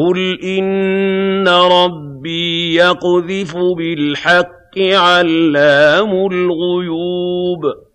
قُلْ إِنَّ رَبِّي يَقْذِفُ بِالْحَقِّ عَلَّامُ الْغُيُوبِ